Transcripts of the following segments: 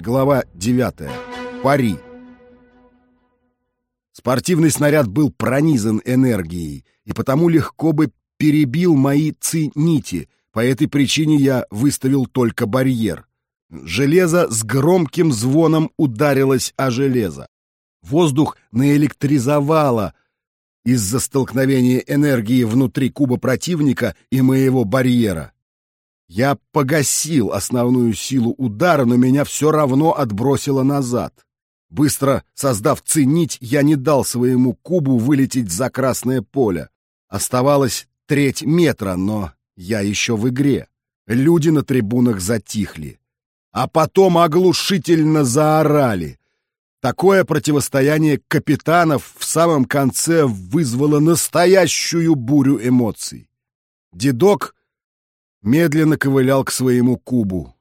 Глава 9. Пари. Спортивный снаряд был пронизан энергией, и потому легко бы перебил мои ци-нити. По этой причине я выставил только барьер. Железо с громким звоном ударилось о железо. Воздух наэлектризовало из-за столкновения энергии внутри куба противника и моего барьера. Я погасил основную силу удара, но меня все равно отбросило назад. Быстро создав ценить, я не дал своему кубу вылететь за красное поле. Оставалось треть метра, но я еще в игре. Люди на трибунах затихли. А потом оглушительно заорали. Такое противостояние капитанов в самом конце вызвало настоящую бурю эмоций. Дедок медленно ковылял к своему кубу.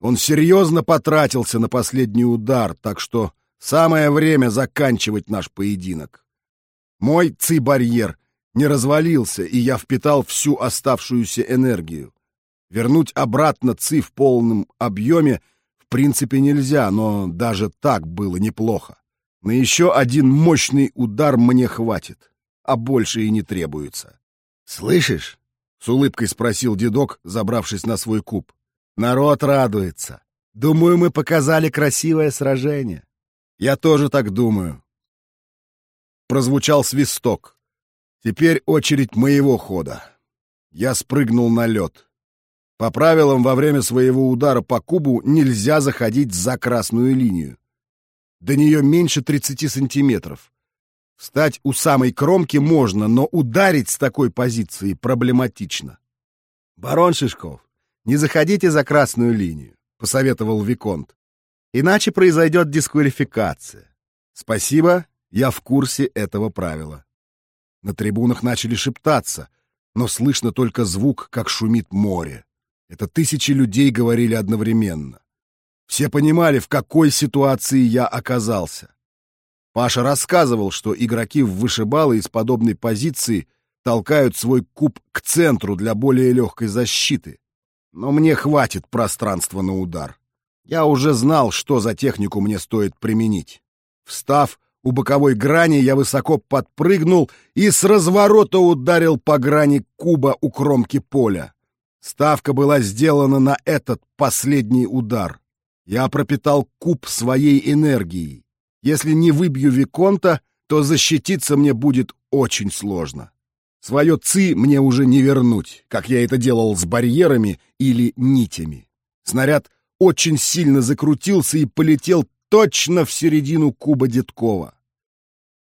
Он серьезно потратился на последний удар, так что самое время заканчивать наш поединок. Мой ци-барьер не развалился, и я впитал всю оставшуюся энергию. Вернуть обратно ци в полном объеме в принципе нельзя, но даже так было неплохо. На еще один мощный удар мне хватит, а больше и не требуется. «Слышишь?» С улыбкой спросил дедок, забравшись на свой куб. Народ радуется. Думаю, мы показали красивое сражение. Я тоже так думаю. Прозвучал свисток. Теперь очередь моего хода. Я спрыгнул на лед. По правилам, во время своего удара по кубу нельзя заходить за красную линию. До нее меньше 30 сантиметров. Встать у самой кромки можно, но ударить с такой позиции проблематично. «Барон Шишков, не заходите за красную линию», — посоветовал Виконт. «Иначе произойдет дисквалификация». «Спасибо, я в курсе этого правила». На трибунах начали шептаться, но слышно только звук, как шумит море. Это тысячи людей говорили одновременно. Все понимали, в какой ситуации я оказался. Паша рассказывал, что игроки в вышибалы из подобной позиции толкают свой куб к центру для более легкой защиты. Но мне хватит пространства на удар. Я уже знал, что за технику мне стоит применить. Встав у боковой грани, я высоко подпрыгнул и с разворота ударил по грани куба у кромки поля. Ставка была сделана на этот последний удар. Я пропитал куб своей энергией. Если не выбью Виконта, то защититься мне будет очень сложно. Свое ци мне уже не вернуть, как я это делал с барьерами или нитями. Снаряд очень сильно закрутился и полетел точно в середину куба Дедкова.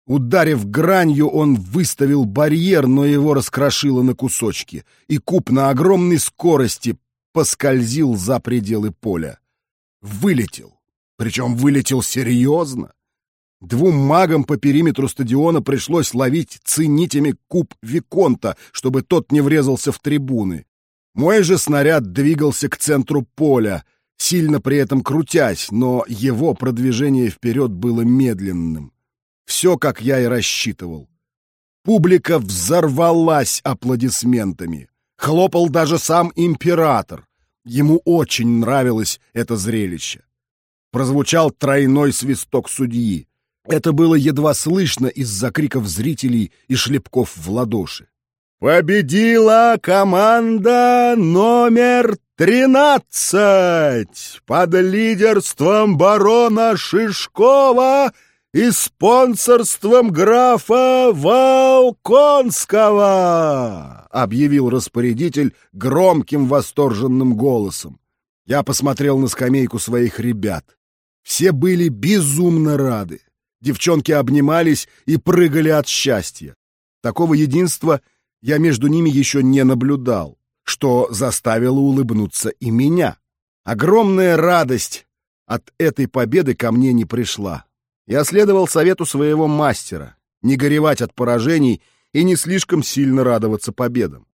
Ударив гранью, он выставил барьер, но его раскрошило на кусочки, и куб на огромной скорости поскользил за пределы поля. Вылетел. Причем вылетел серьезно. Двум магам по периметру стадиона пришлось ловить ценитями куб Виконта, чтобы тот не врезался в трибуны. Мой же снаряд двигался к центру поля, сильно при этом крутясь, но его продвижение вперед было медленным. Все, как я и рассчитывал. Публика взорвалась аплодисментами. Хлопал даже сам император. Ему очень нравилось это зрелище. Прозвучал тройной свисток судьи. Это было едва слышно из-за криков зрителей и шлепков в ладоши. «Победила команда номер тринадцать под лидерством барона Шишкова и спонсорством графа Волконского!» — объявил распорядитель громким восторженным голосом. Я посмотрел на скамейку своих ребят. Все были безумно рады. Девчонки обнимались и прыгали от счастья. Такого единства я между ними еще не наблюдал, что заставило улыбнуться и меня. Огромная радость от этой победы ко мне не пришла. Я следовал совету своего мастера — не горевать от поражений и не слишком сильно радоваться победам.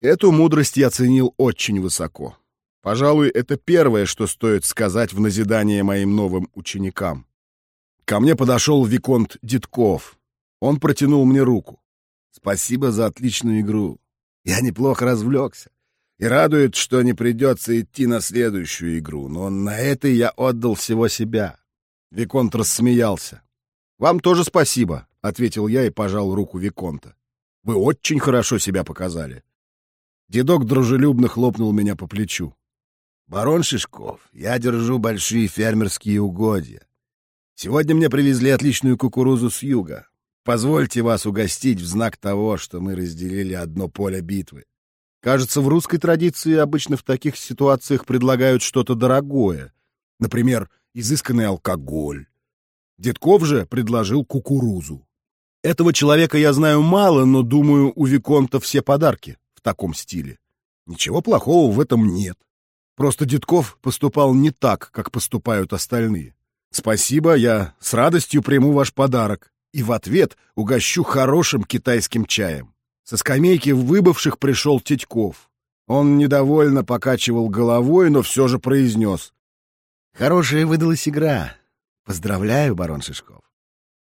Эту мудрость я ценил очень высоко. Пожалуй, это первое, что стоит сказать в назидание моим новым ученикам. Ко мне подошел Виконт Дедков. Он протянул мне руку. «Спасибо за отличную игру. Я неплохо развлекся. И радует, что не придется идти на следующую игру, но на этой я отдал всего себя. Виконт рассмеялся. «Вам тоже спасибо», — ответил я и пожал руку Виконта. «Вы очень хорошо себя показали». Дедок дружелюбно хлопнул меня по плечу. «Барон Шишков, я держу большие фермерские угодья. Сегодня мне привезли отличную кукурузу с юга. Позвольте вас угостить в знак того, что мы разделили одно поле битвы. Кажется, в русской традиции обычно в таких ситуациях предлагают что-то дорогое. Например, изысканный алкоголь. Дедков же предложил кукурузу. Этого человека я знаю мало, но, думаю, у Виконта все подарки в таком стиле. Ничего плохого в этом нет. Просто Дедков поступал не так, как поступают остальные. Спасибо, я с радостью приму ваш подарок и в ответ угощу хорошим китайским чаем. Со скамейки выбывших пришел Титьков. Он недовольно покачивал головой, но все же произнес. «Хорошая выдалась игра. Поздравляю, барон Шишков.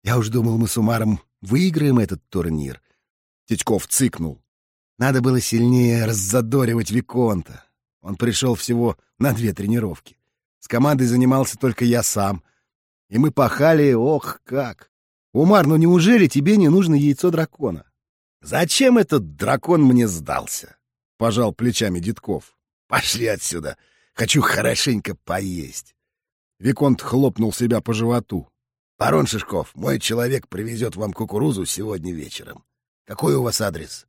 Я уж думал, мы с Умаром выиграем этот турнир». Титьков цыкнул. Надо было сильнее раззадоривать Виконта. Он пришел всего на две тренировки. С командой занимался только я сам. И мы пахали, ох, как. Умар, ну неужели тебе не нужно яйцо дракона? Зачем этот дракон мне сдался? Пожал плечами Дедков. Пошли отсюда. Хочу хорошенько поесть. Виконт хлопнул себя по животу. Барон Шишков, мой человек привезет вам кукурузу сегодня вечером. Какой у вас адрес?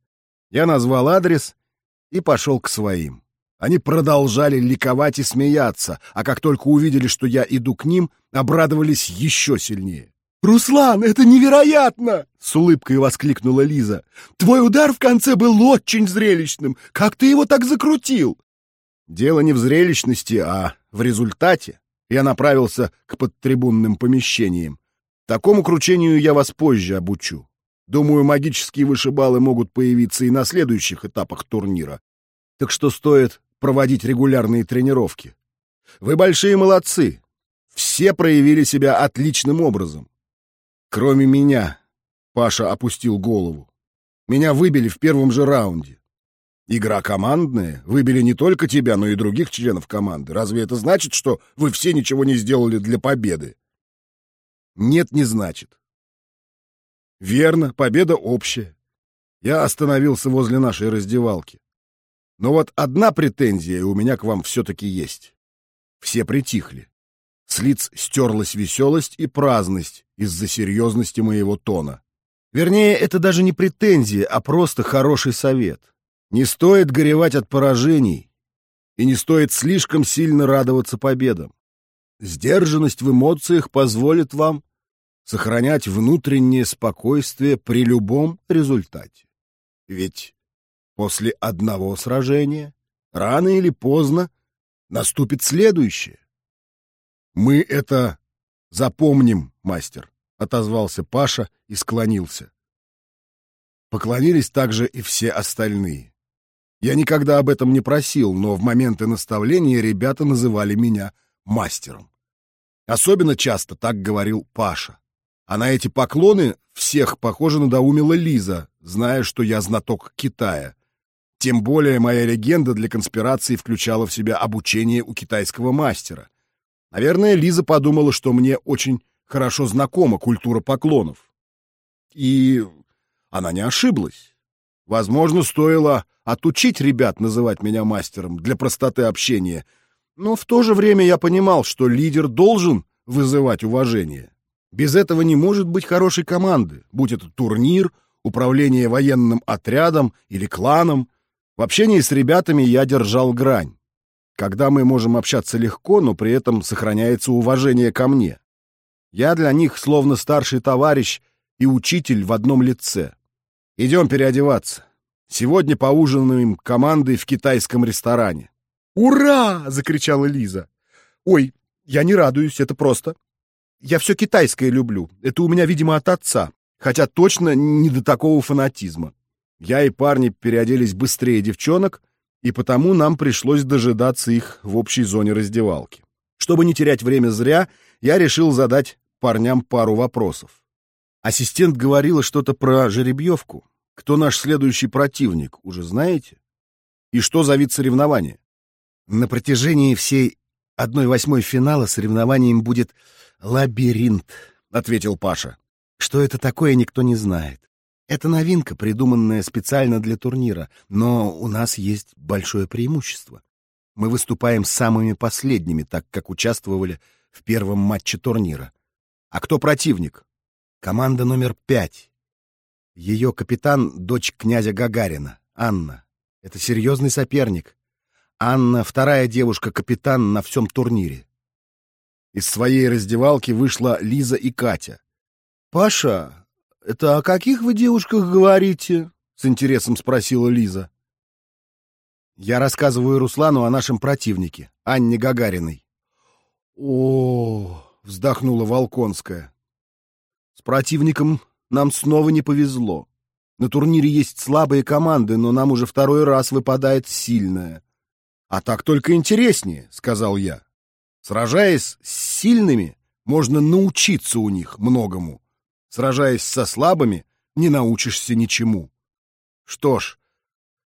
Я назвал адрес и пошел к своим. Они продолжали ликовать и смеяться, а как только увидели, что я иду к ним, обрадовались еще сильнее. «Руслан, это невероятно!» — с улыбкой воскликнула Лиза. «Твой удар в конце был очень зрелищным. Как ты его так закрутил?» Дело не в зрелищности, а в результате. Я направился к подтрибунным помещениям. Такому кручению я вас позже обучу. Думаю, магические вышибалы могут появиться и на следующих этапах турнира. Так что стоит проводить регулярные тренировки. Вы большие молодцы. Все проявили себя отличным образом. Кроме меня. Паша опустил голову. Меня выбили в первом же раунде. Игра командная. Выбили не только тебя, но и других членов команды. Разве это значит, что вы все ничего не сделали для победы? Нет, не значит. Верно, победа общая. Я остановился возле нашей раздевалки. Но вот одна претензия у меня к вам все-таки есть. Все притихли. С лиц стерлась веселость и праздность из-за серьезности моего тона. Вернее, это даже не претензия, а просто хороший совет. Не стоит горевать от поражений, и не стоит слишком сильно радоваться победам. Сдержанность в эмоциях позволит вам сохранять внутреннее спокойствие при любом результате. Ведь после одного сражения, рано или поздно, наступит следующее. «Мы это запомним, мастер», — отозвался Паша и склонился. Поклонились также и все остальные. Я никогда об этом не просил, но в моменты наставления ребята называли меня мастером. Особенно часто так говорил Паша. А на эти поклоны всех, похоже, надоумила Лиза, зная, что я знаток Китая. Тем более моя легенда для конспирации включала в себя обучение у китайского мастера. Наверное, Лиза подумала, что мне очень хорошо знакома культура поклонов. И она не ошиблась. Возможно, стоило отучить ребят называть меня мастером для простоты общения, но в то же время я понимал, что лидер должен вызывать уважение. Без этого не может быть хорошей команды, будь это турнир, управление военным отрядом или кланом. В общении с ребятами я держал грань когда мы можем общаться легко, но при этом сохраняется уважение ко мне. Я для них словно старший товарищ и учитель в одном лице. Идем переодеваться. Сегодня поужинаем командой в китайском ресторане. «Ура!» — закричала Лиза. «Ой, я не радуюсь, это просто. Я все китайское люблю. Это у меня, видимо, от отца, хотя точно не до такого фанатизма. Я и парни переоделись быстрее девчонок, и потому нам пришлось дожидаться их в общей зоне раздевалки. Чтобы не терять время зря, я решил задать парням пару вопросов. Ассистент говорила что-то про жеребьевку. Кто наш следующий противник, уже знаете? И что за вид соревнования? На протяжении всей одной восьмой финала соревнованием будет лабиринт, ответил Паша. Что это такое, никто не знает. Это новинка, придуманная специально для турнира, но у нас есть большое преимущество. Мы выступаем самыми последними, так как участвовали в первом матче турнира. А кто противник? Команда номер пять. Ее капитан — дочь князя Гагарина, Анна. Это серьезный соперник. Анна — вторая девушка-капитан на всем турнире. Из своей раздевалки вышла Лиза и Катя. «Паша, это о каких вы девушках говорите?» — с интересом спросила Лиза. Я рассказываю Руслану о нашем противнике, Анне Гагариной. О, вздохнула Волконская. С противником нам снова не повезло. На турнире есть слабые команды, но нам уже второй раз выпадает сильная. А так только интереснее, сказал я. Сражаясь с сильными, можно научиться у них многому. Сражаясь со слабыми, не научишься ничему. Что ж,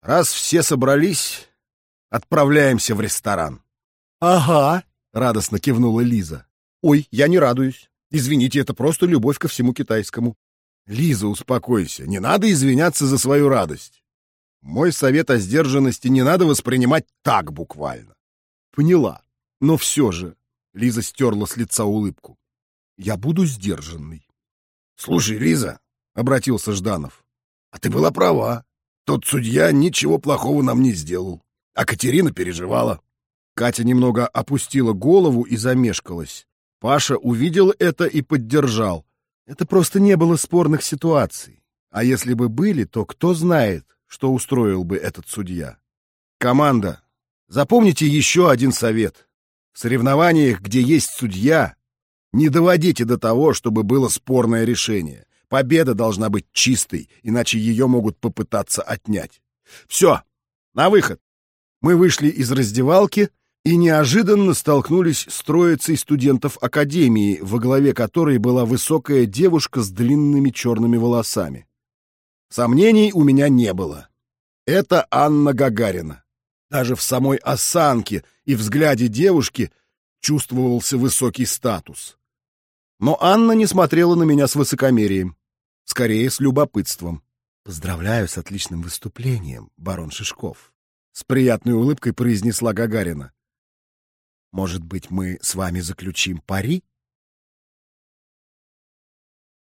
раз все собрались, отправляемся в ресторан. Ага, радостно кивнула Лиза. Ой, я не радуюсь. Извините, это просто любовь ко всему китайскому. Лиза, успокойся. Не надо извиняться за свою радость. Мой совет о сдержанности не надо воспринимать так буквально. Поняла. Но все же... Лиза стерла с лица улыбку. Я буду сдержанный. Слушай, Лиза, — обратился Жданов, — а ты была права. Тот судья ничего плохого нам не сделал. А Катерина переживала. Катя немного опустила голову и замешкалась. Паша увидел это и поддержал. Это просто не было спорных ситуаций. А если бы были, то кто знает, что устроил бы этот судья. Команда, запомните еще один совет. В соревнованиях, где есть судья, не доводите до того, чтобы было спорное решение. Победа должна быть чистой, иначе ее могут попытаться отнять. Все, на выход. Мы вышли из раздевалки и неожиданно столкнулись с троицей студентов академии, во главе которой была высокая девушка с длинными черными волосами. Сомнений у меня не было. Это Анна Гагарина. Даже в самой осанке и взгляде девушки чувствовался высокий статус. Но Анна не смотрела на меня с высокомерием, скорее с любопытством. «Поздравляю с отличным выступлением, барон Шишков», — с приятной улыбкой произнесла Гагарина. «Может быть, мы с вами заключим пари?»